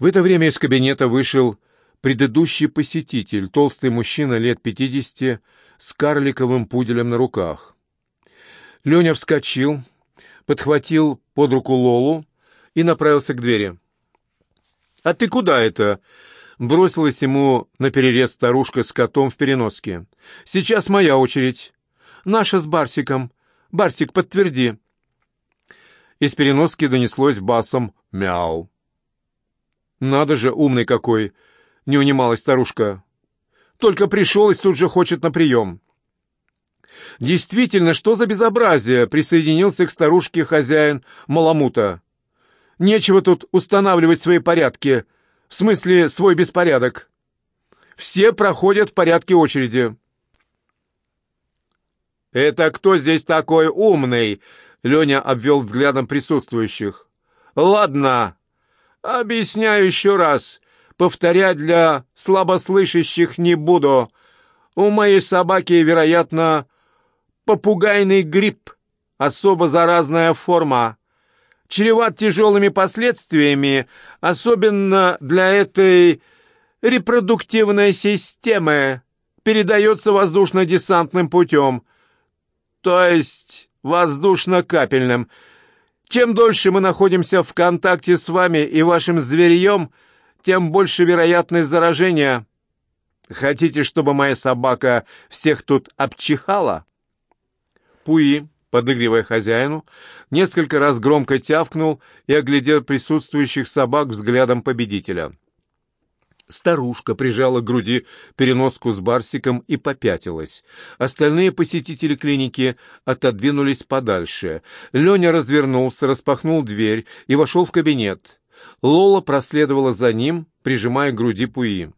В это время из кабинета вышел предыдущий посетитель, толстый мужчина лет пятидесяти, с карликовым пуделем на руках. Леня вскочил, подхватил под руку Лолу и направился к двери. «А ты куда это?» Бросилась ему на перерез старушка с котом в переноске. «Сейчас моя очередь. Наша с Барсиком. Барсик, подтверди». Из переноски донеслось басом «Мяу». «Надо же, умный какой!» — не унималась старушка. «Только пришел и тут же хочет на прием». «Действительно, что за безобразие?» — присоединился к старушке хозяин Маламута. «Нечего тут устанавливать свои порядки, в смысле свой беспорядок. Все проходят в порядке очереди». «Это кто здесь такой умный?» — Леня обвел взглядом присутствующих. «Ладно, объясняю еще раз. Повторять для слабослышащих не буду. У моей собаки, вероятно, попугайный грипп, особо заразная форма. Чреват тяжелыми последствиями, особенно для этой репродуктивной системы. Передается воздушно-десантным путем, то есть воздушно-капельным. Чем дольше мы находимся в контакте с вами и вашим зверьем, тем больше вероятность заражения. Хотите, чтобы моя собака всех тут обчихала? Пуи, подыгрывая хозяину, несколько раз громко тявкнул и оглядел присутствующих собак взглядом победителя. Старушка прижала к груди переноску с барсиком и попятилась. Остальные посетители клиники отодвинулись подальше. Леня развернулся, распахнул дверь и вошел в кабинет. Лола проследовала за ним, прижимая к груди Пуи.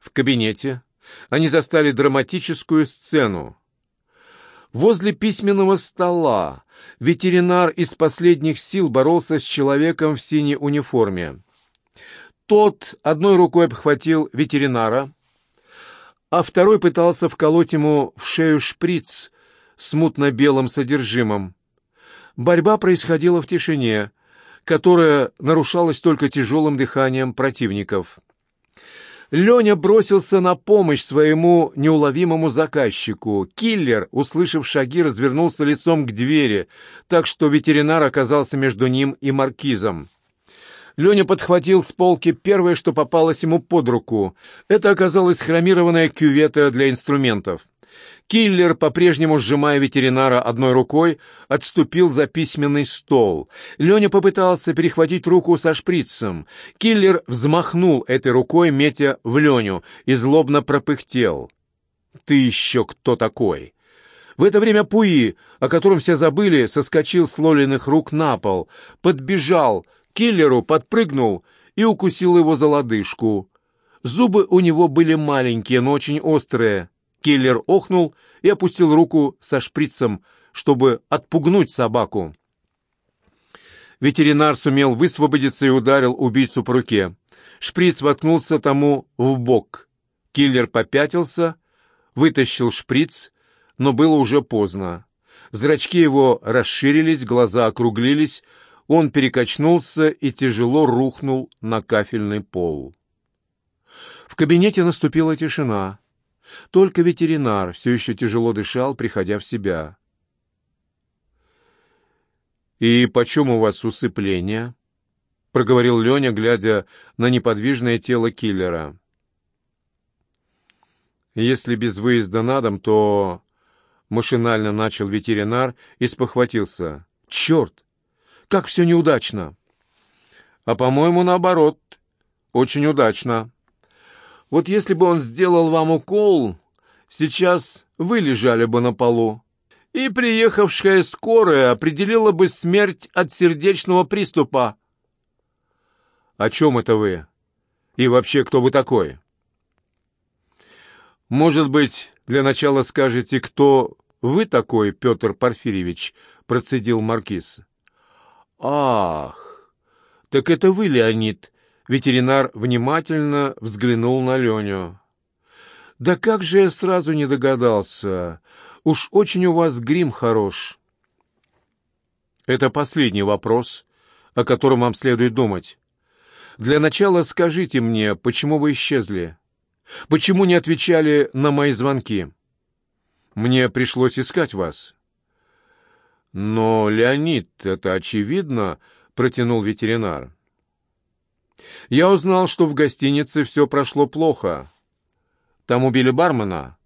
В кабинете они застали драматическую сцену. Возле письменного стола ветеринар из последних сил боролся с человеком в синей униформе. Тот одной рукой обхватил ветеринара, а второй пытался вколоть ему в шею шприц с мутно-белым содержимым. Борьба происходила в тишине, которая нарушалась только тяжелым дыханием противников. Леня бросился на помощь своему неуловимому заказчику. Киллер, услышав шаги, развернулся лицом к двери, так что ветеринар оказался между ним и маркизом. Леня подхватил с полки первое, что попалось ему под руку. Это оказалась хромированная кювета для инструментов. Киллер, по-прежнему сжимая ветеринара одной рукой, отступил за письменный стол. Леня попытался перехватить руку со шприцем. Киллер взмахнул этой рукой, метя в Леню, и злобно пропыхтел. «Ты еще кто такой?» В это время Пуи, о котором все забыли, соскочил с Лолиных рук на пол, подбежал киллеру, подпрыгнул и укусил его за лодыжку. Зубы у него были маленькие, но очень острые. Киллер охнул и опустил руку со шприцем, чтобы отпугнуть собаку. Ветеринар сумел высвободиться и ударил убийцу по руке. Шприц воткнулся тому в бок. Киллер попятился, вытащил шприц, но было уже поздно. Зрачки его расширились, глаза округлились, он перекачнулся и тяжело рухнул на кафельный пол. В кабинете наступила тишина. Только ветеринар все еще тяжело дышал, приходя в себя. «И почем у вас усыпление?» — проговорил Леня, глядя на неподвижное тело киллера. «Если без выезда на дом, то...» — машинально начал ветеринар и спохватился. «Черт! Как все неудачно!» «А, по-моему, наоборот, очень удачно!» Вот если бы он сделал вам укол, сейчас вы лежали бы на полу, и приехавшая скорая определила бы смерть от сердечного приступа. О чем это вы? И вообще, кто вы такой? Может быть, для начала скажете, кто вы такой, Петр Порфирьевич, процедил маркиз. Ах, так это вы, Леонид Ветеринар внимательно взглянул на Леню. «Да как же я сразу не догадался! Уж очень у вас грим хорош!» «Это последний вопрос, о котором вам следует думать. Для начала скажите мне, почему вы исчезли? Почему не отвечали на мои звонки? Мне пришлось искать вас». «Но, Леонид, это очевидно», — протянул ветеринар. «Я узнал, что в гостинице все прошло плохо. Там убили бармена,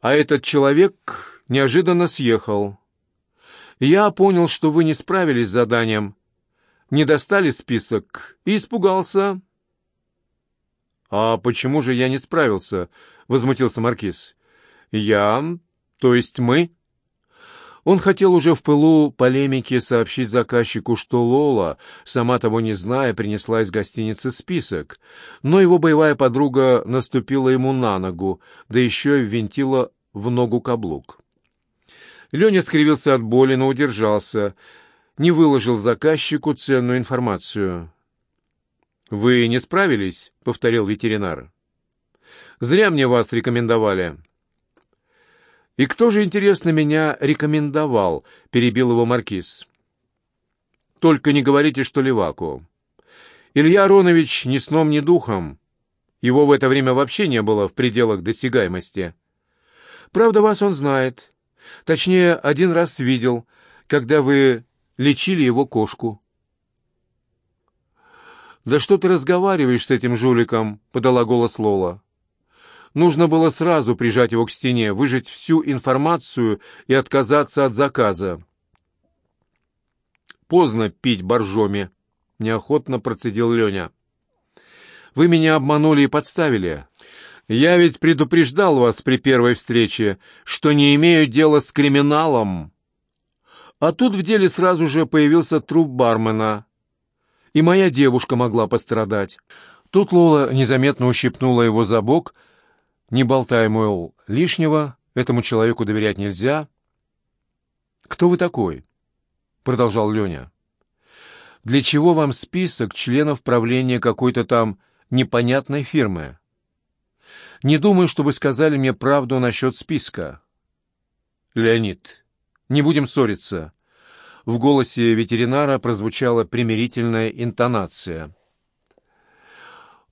а этот человек неожиданно съехал. Я понял, что вы не справились с заданием, не достали список и испугался». «А почему же я не справился?» — возмутился Маркиз. «Я, то есть мы?» Он хотел уже в пылу полемики сообщить заказчику, что Лола, сама того не зная, принесла из гостиницы список, но его боевая подруга наступила ему на ногу, да еще и ввинтила в ногу каблук. Леня скривился от боли, но удержался, не выложил заказчику ценную информацию. «Вы не справились?» — повторил ветеринар. «Зря мне вас рекомендовали». «И кто же, интересно, меня рекомендовал?» — перебил его маркиз. «Только не говорите, что Леваку. Илья Аронович ни сном, ни духом. Его в это время вообще не было в пределах досягаемости. Правда, вас он знает. Точнее, один раз видел, когда вы лечили его кошку». «Да что ты разговариваешь с этим жуликом?» — подала голос Лола. Нужно было сразу прижать его к стене, выжать всю информацию и отказаться от заказа. «Поздно пить боржоми», — неохотно процедил Леня. «Вы меня обманули и подставили. Я ведь предупреждал вас при первой встрече, что не имею дела с криминалом. А тут в деле сразу же появился труп бармена, и моя девушка могла пострадать». Тут Лола незаметно ущипнула его за бок — не болтай, мол, лишнего, этому человеку доверять нельзя. «Кто вы такой?» — продолжал Леня. «Для чего вам список членов правления какой-то там непонятной фирмы? Не думаю, что вы сказали мне правду насчет списка». «Леонид, не будем ссориться». В голосе ветеринара прозвучала примирительная интонация.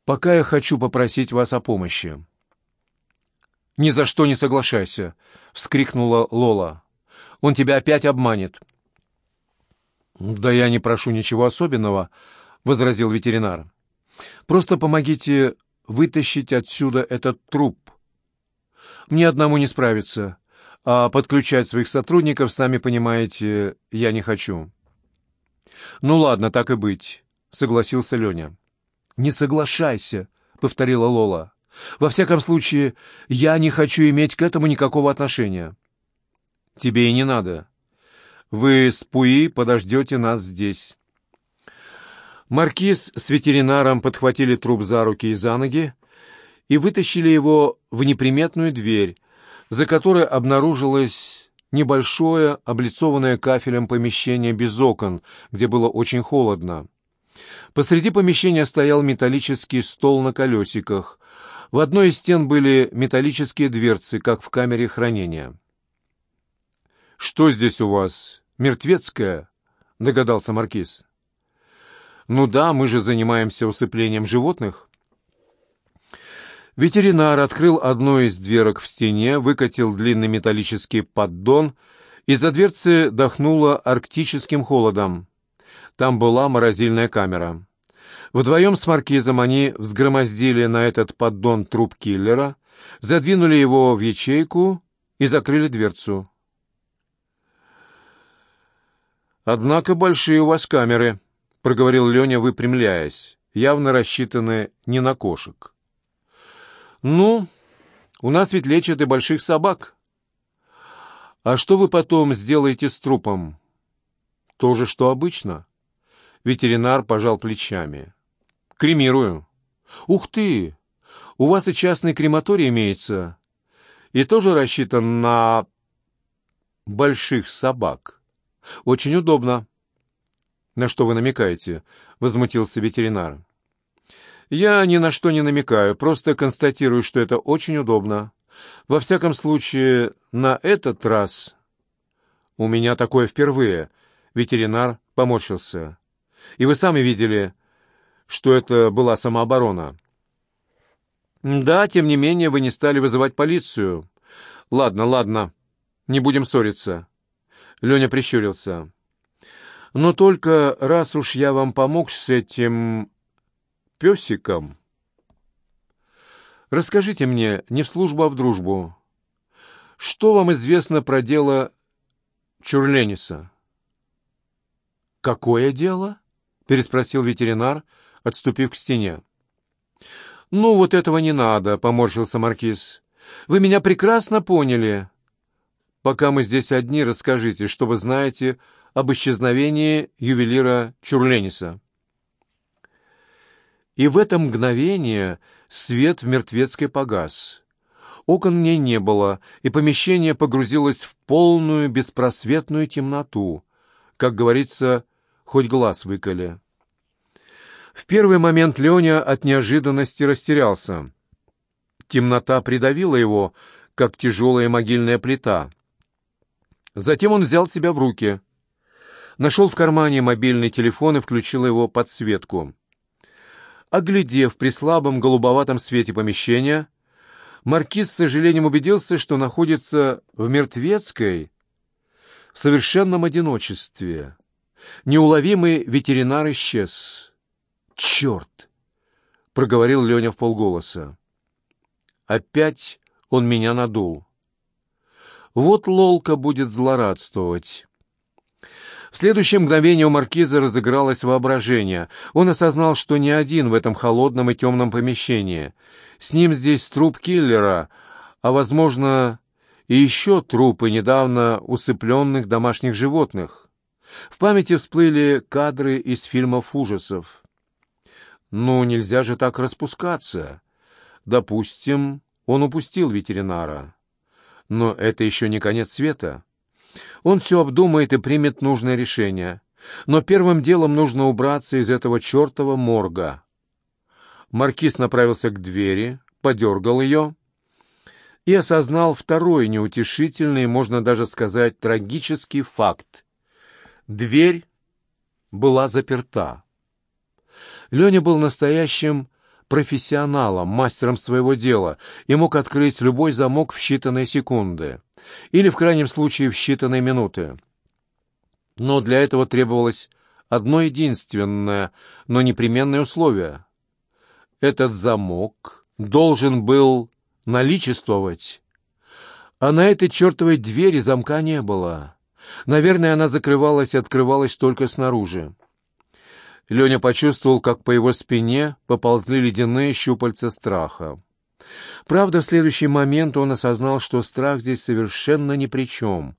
«Пока я хочу попросить вас о помощи. «Ни за что не соглашайся!» — вскрикнула Лола. «Он тебя опять обманет!» «Да я не прошу ничего особенного», — возразил ветеринар. «Просто помогите вытащить отсюда этот труп. Мне одному не справиться, а подключать своих сотрудников, сами понимаете, я не хочу». «Ну ладно, так и быть», — согласился Леня. «Не соглашайся», — повторила Лола. Во всяком случае, я не хочу иметь к этому никакого отношения. Тебе и не надо. Вы с Пуи подождете нас здесь. Маркиз с ветеринаром подхватили труп за руки и за ноги и вытащили его в неприметную дверь, за которой обнаружилось небольшое, облицованное кафелем помещение без окон, где было очень холодно. Посреди помещения стоял металлический стол на колесиках, в одной из стен были металлические дверцы, как в камере хранения. «Что здесь у вас? Мертвецкая?» — догадался Маркиз. «Ну да, мы же занимаемся усыплением животных». Ветеринар открыл одну из дверок в стене, выкатил длинный металлический поддон, и за дверцы дохнуло арктическим холодом. Там была морозильная камера. Вдвоем с маркизом они взгромоздили на этот поддон труп киллера, задвинули его в ячейку и закрыли дверцу. «Однако большие у вас камеры», — проговорил Леня, выпрямляясь, явно рассчитаны не на кошек. «Ну, у нас ведь лечат и больших собак. А что вы потом сделаете с трупом?» «То же, что обычно». Ветеринар пожал плечами. Кремирую. Ух ты! У вас и частный крематорий имеется. И тоже рассчитан на больших собак. Очень удобно. На что вы намекаете? Возмутился ветеринар. Я ни на что не намекаю, просто констатирую, что это очень удобно. Во всяком случае, на этот раз у меня такое впервые. Ветеринар поморщился. И вы сами видели, что это была самооборона. Да, тем не менее, вы не стали вызывать полицию. Ладно, ладно, не будем ссориться. Леня прищурился. Но только раз уж я вам помог с этим песиком, расскажите мне не в службу, а в дружбу. Что вам известно про дело Чурлениса? «Какое дело?» — переспросил ветеринар, отступив к стене. «Ну, вот этого не надо», — поморщился Маркиз. «Вы меня прекрасно поняли. Пока мы здесь одни, расскажите, что вы знаете об исчезновении ювелира Чурлениса». И в это мгновение свет в мертвецкой погас. Окон в ней не было, и помещение погрузилось в полную беспросветную темноту. Как говорится, хоть глаз выколи. В первый момент Леня от неожиданности растерялся. Темнота придавила его, как тяжелая могильная плита. Затем он взял себя в руки. Нашел в кармане мобильный телефон и включил его подсветку. Оглядев при слабом голубоватом свете помещения, Маркиз с сожалением убедился, что находится в мертвецкой, в совершенном одиночестве. Неуловимый ветеринар исчез. «Черт!» — проговорил Леня в полголоса. «Опять он меня надул. Вот Лолка будет злорадствовать». В следующее мгновение у маркиза разыгралось воображение. Он осознал, что не один в этом холодном и темном помещении. С ним здесь труп киллера, а, возможно, и еще трупы недавно усыпленных домашних животных. В памяти всплыли кадры из фильмов ужасов. Ну, нельзя же так распускаться. Допустим, он упустил ветеринара. Но это еще не конец света. Он все обдумает и примет нужное решение. Но первым делом нужно убраться из этого чертова морга. Маркиз направился к двери, подергал ее и осознал второй неутешительный, можно даже сказать, трагический факт. Дверь была заперта. Леня был настоящим профессионалом, мастером своего дела и мог открыть любой замок в считанные секунды или, в крайнем случае, в считанные минуты. Но для этого требовалось одно единственное, но непременное условие. Этот замок должен был наличествовать, а на этой чертовой двери замка не было. Наверное, она закрывалась и открывалась только снаружи. Леня почувствовал, как по его спине поползли ледяные щупальца страха. Правда, в следующий момент он осознал, что страх здесь совершенно ни при чем.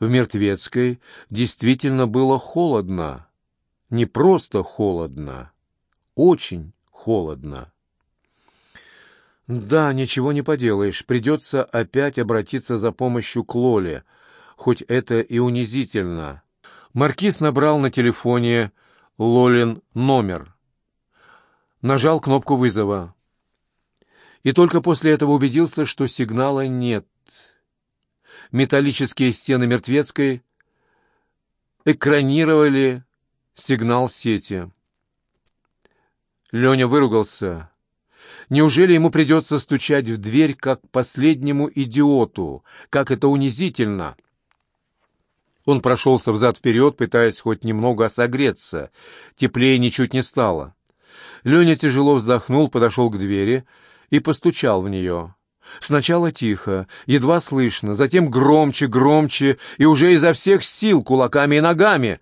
В Мертвецкой действительно было холодно. Не просто холодно, очень холодно. Да, ничего не поделаешь, придется опять обратиться за помощью к Лоле, хоть это и унизительно. Маркиз набрал на телефоне Лолин номер. Нажал кнопку вызова. И только после этого убедился, что сигнала нет. Металлические стены мертвецкой экранировали сигнал сети. Леня выругался. Неужели ему придется стучать в дверь, как последнему идиоту? Как это унизительно! Он прошелся взад-вперед, пытаясь хоть немного согреться. Теплее ничуть не стало. Леня тяжело вздохнул, подошел к двери и постучал в нее. Сначала тихо, едва слышно, затем громче, громче и уже изо всех сил, кулаками и ногами.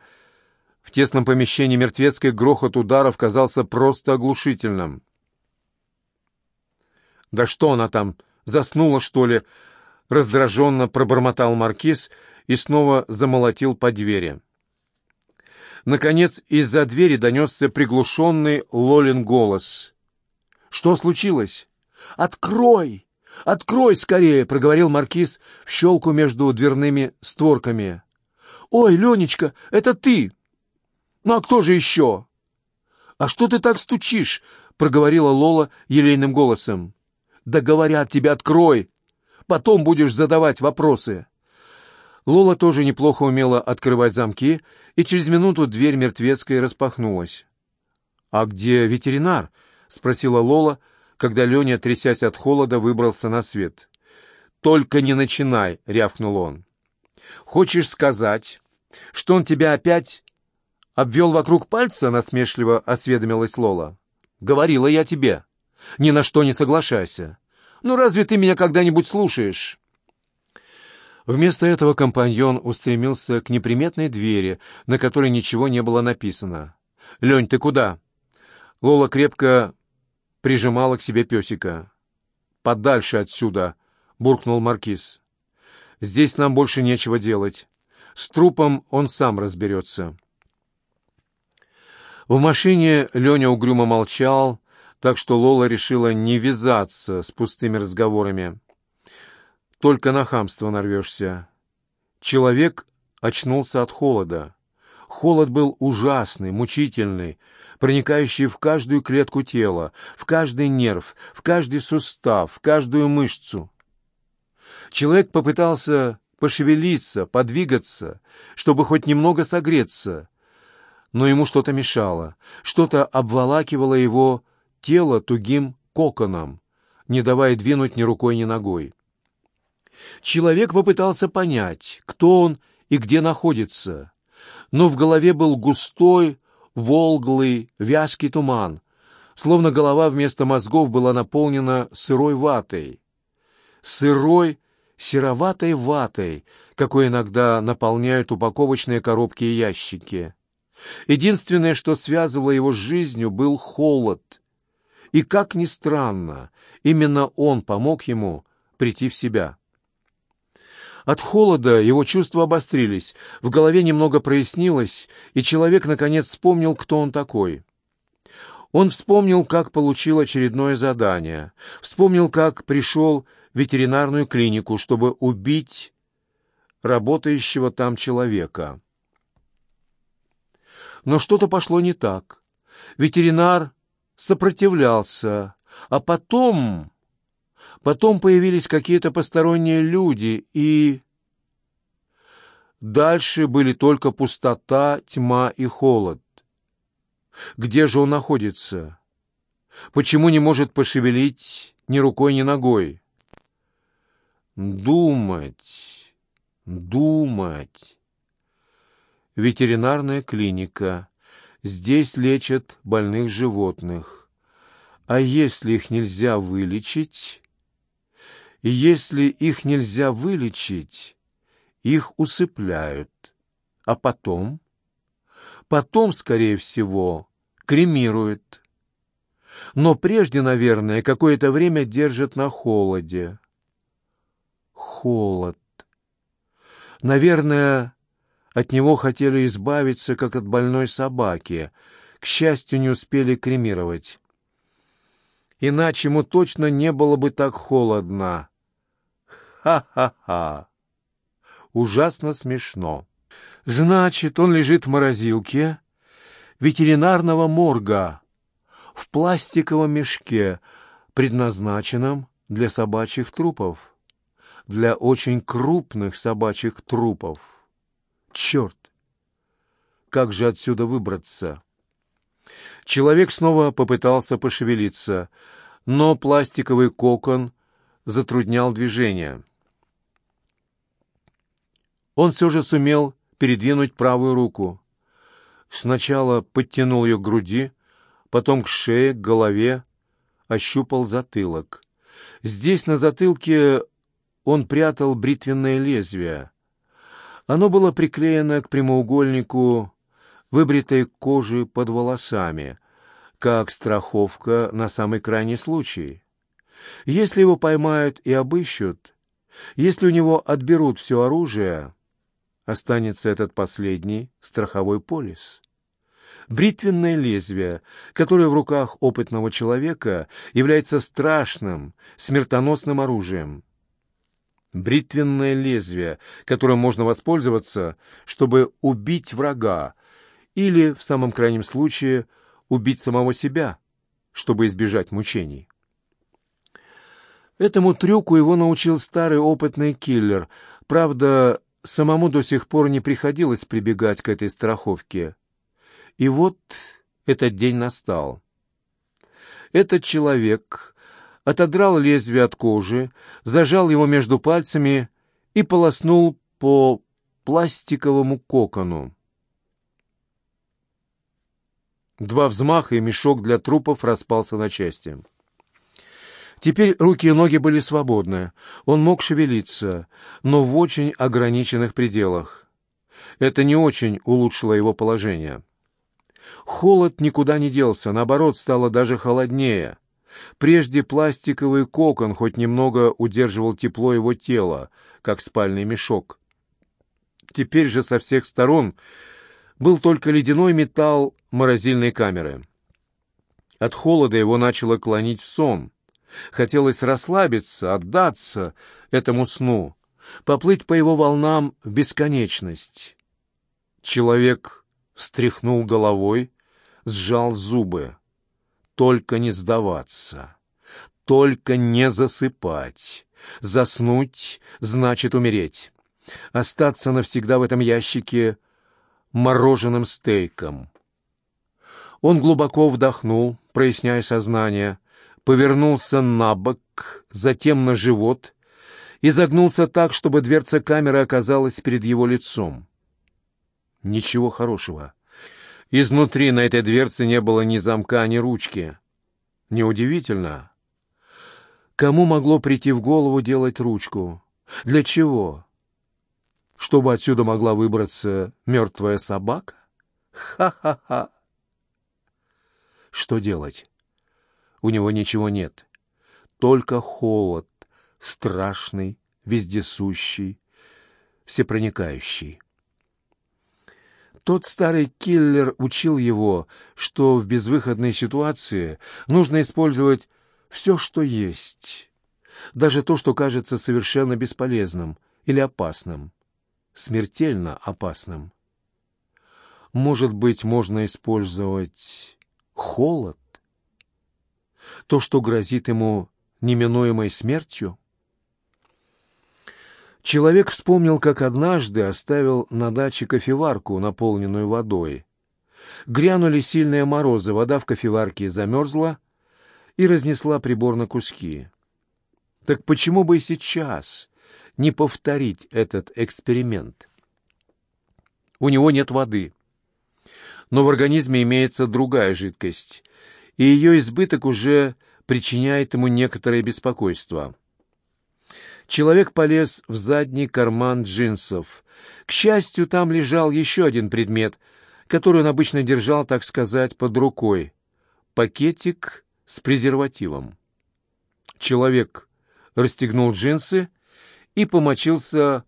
В тесном помещении мертвецкой грохот ударов казался просто оглушительным. «Да что она там, заснула, что ли?» — раздраженно пробормотал маркиз и снова замолотил по двери. Наконец из-за двери донесся приглушенный Лолин голос. «Что случилось? Открой! Открой скорее!» — проговорил маркиз в щелку между дверными створками. «Ой, Ленечка, это ты! Ну а кто же еще?» «А что ты так стучишь?» — проговорила Лола елейным голосом. «Да говорят тебе, открой! Потом будешь задавать вопросы!» Лола тоже неплохо умела открывать замки, и через минуту дверь мертвецкой распахнулась. «А где ветеринар?» — спросила Лола, когда Леня, трясясь от холода, выбрался на свет. «Только не начинай!» — рявкнул он. «Хочешь сказать, что он тебя опять обвел вокруг пальца?» — насмешливо осведомилась Лола. «Говорила я тебе. Ни на что не соглашайся. Ну разве ты меня когда-нибудь слушаешь?» Вместо этого компаньон устремился к неприметной двери, на которой ничего не было написано. «Лень, ты куда?» Лола крепко прижимала к себе песика. «Подальше отсюда!» — буркнул Маркиз. «Здесь нам больше нечего делать. С трупом он сам разберется». В машине Леня угрюмо молчал, так что Лола решила не вязаться с пустыми разговорами. Только на хамство нарвешься. Человек очнулся от холода. Холод был ужасный, мучительный, проникающий в каждую клетку тела, в каждый нерв, в каждый сустав, в каждую мышцу. Человек попытался пошевелиться, подвигаться, чтобы хоть немного согреться, но ему что-то мешало, что-то обволакивало его тело тугим коконом, не давая двинуть ни рукой, ни ногой. Человек попытался понять, кто он и где находится, но в голове был густой, волглый, вязкий туман, словно голова вместо мозгов была наполнена сырой ватой. Сырой, сероватой ватой, какой иногда наполняют упаковочные коробки и ящики. Единственное, что связывало его с жизнью, был холод. И, как ни странно, именно он помог ему прийти в себя. От холода его чувства обострились, в голове немного прояснилось, и человек, наконец, вспомнил, кто он такой. Он вспомнил, как получил очередное задание, вспомнил, как пришел в ветеринарную клинику, чтобы убить работающего там человека. Но что-то пошло не так. Ветеринар сопротивлялся, а потом... Потом появились какие-то посторонние люди, и... Дальше были только пустота, тьма и холод. Где же он находится? Почему не может пошевелить ни рукой, ни ногой? Думать, думать. Ветеринарная клиника. Здесь лечат больных животных. А если их нельзя вылечить... И если их нельзя вылечить, их усыпляют. А потом? Потом, скорее всего, кремируют. Но прежде, наверное, какое-то время держат на холоде. Холод. Наверное, от него хотели избавиться, как от больной собаки. К счастью, не успели кремировать. Иначе ему точно не было бы так холодно. Ха-ха-ха! Ужасно смешно. Значит, он лежит в морозилке ветеринарного морга в пластиковом мешке, предназначенном для собачьих трупов, для очень крупных собачьих трупов. Черт! Как же отсюда выбраться? Человек снова попытался пошевелиться, но пластиковый кокон затруднял движение. Он все же сумел передвинуть правую руку. Сначала подтянул ее к груди, потом к шее, к голове, ощупал затылок. Здесь, на затылке, он прятал бритвенное лезвие. Оно было приклеено к прямоугольнику выбритой кожи под волосами, как страховка на самый крайний случай. Если его поймают и обыщут, если у него отберут все оружие, останется этот последний страховой полис. Бритвенное лезвие, которое в руках опытного человека является страшным, смертоносным оружием. Бритвенное лезвие, которым можно воспользоваться, чтобы убить врага, или, в самом крайнем случае, убить самого себя, чтобы избежать мучений. Этому трюку его научил старый опытный киллер. Правда, самому до сих пор не приходилось прибегать к этой страховке. И вот этот день настал. Этот человек отодрал лезвие от кожи, зажал его между пальцами и полоснул по пластиковому кокону. Два взмаха, и мешок для трупов распался на части. Теперь руки и ноги были свободны. Он мог шевелиться, но в очень ограниченных пределах. Это не очень улучшило его положение. Холод никуда не делся, наоборот, стало даже холоднее. Прежде пластиковый кокон хоть немного удерживал тепло его тела, как спальный мешок. Теперь же со всех сторон был только ледяной металл морозильной камеры. От холода его начало клонить в сон. Хотелось расслабиться, отдаться этому сну, поплыть по его волнам в бесконечность. Человек встряхнул головой, сжал зубы. Только не сдаваться, только не засыпать. Заснуть значит умереть. Остаться навсегда в этом ящике мороженым стейком. Он глубоко вдохнул, проясняя сознание, повернулся на бок, затем на живот и загнулся так, чтобы дверца камеры оказалась перед его лицом. Ничего хорошего. Изнутри на этой дверце не было ни замка, ни ручки. Неудивительно. Кому могло прийти в голову делать ручку? Для чего? Чтобы отсюда могла выбраться мертвая собака? Ха-ха-ха! Что делать? У него ничего нет. Только холод, страшный, вездесущий, всепроникающий. Тот старый киллер учил его, что в безвыходной ситуации нужно использовать все, что есть, даже то, что кажется совершенно бесполезным или опасным, смертельно опасным. Может быть, можно использовать холод? То, что грозит ему неминуемой смертью? Человек вспомнил, как однажды оставил на даче кофеварку, наполненную водой. Грянули сильные морозы, вода в кофеварке замерзла и разнесла прибор на куски. Так почему бы и сейчас не повторить этот эксперимент? У него нет воды. Но в организме имеется другая жидкость, и ее избыток уже причиняет ему некоторое беспокойство. Человек полез в задний карман джинсов. К счастью, там лежал еще один предмет, который он обычно держал, так сказать, под рукой. Пакетик с презервативом. Человек расстегнул джинсы и помочился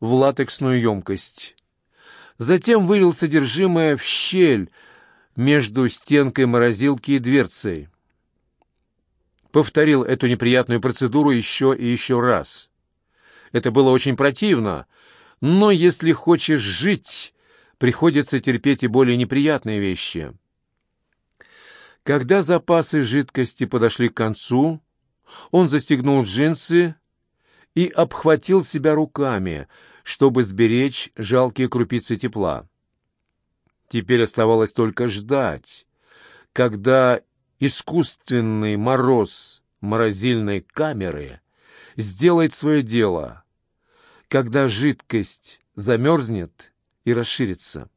в латексную емкость. Затем вылил содержимое в щель между стенкой морозилки и дверцей повторил эту неприятную процедуру еще и еще раз. Это было очень противно, но если хочешь жить, приходится терпеть и более неприятные вещи. Когда запасы жидкости подошли к концу, он застегнул джинсы и обхватил себя руками, чтобы сберечь жалкие крупицы тепла. Теперь оставалось только ждать, когда искусственный мороз морозильной камеры сделает свое дело, когда жидкость замерзнет и расширится.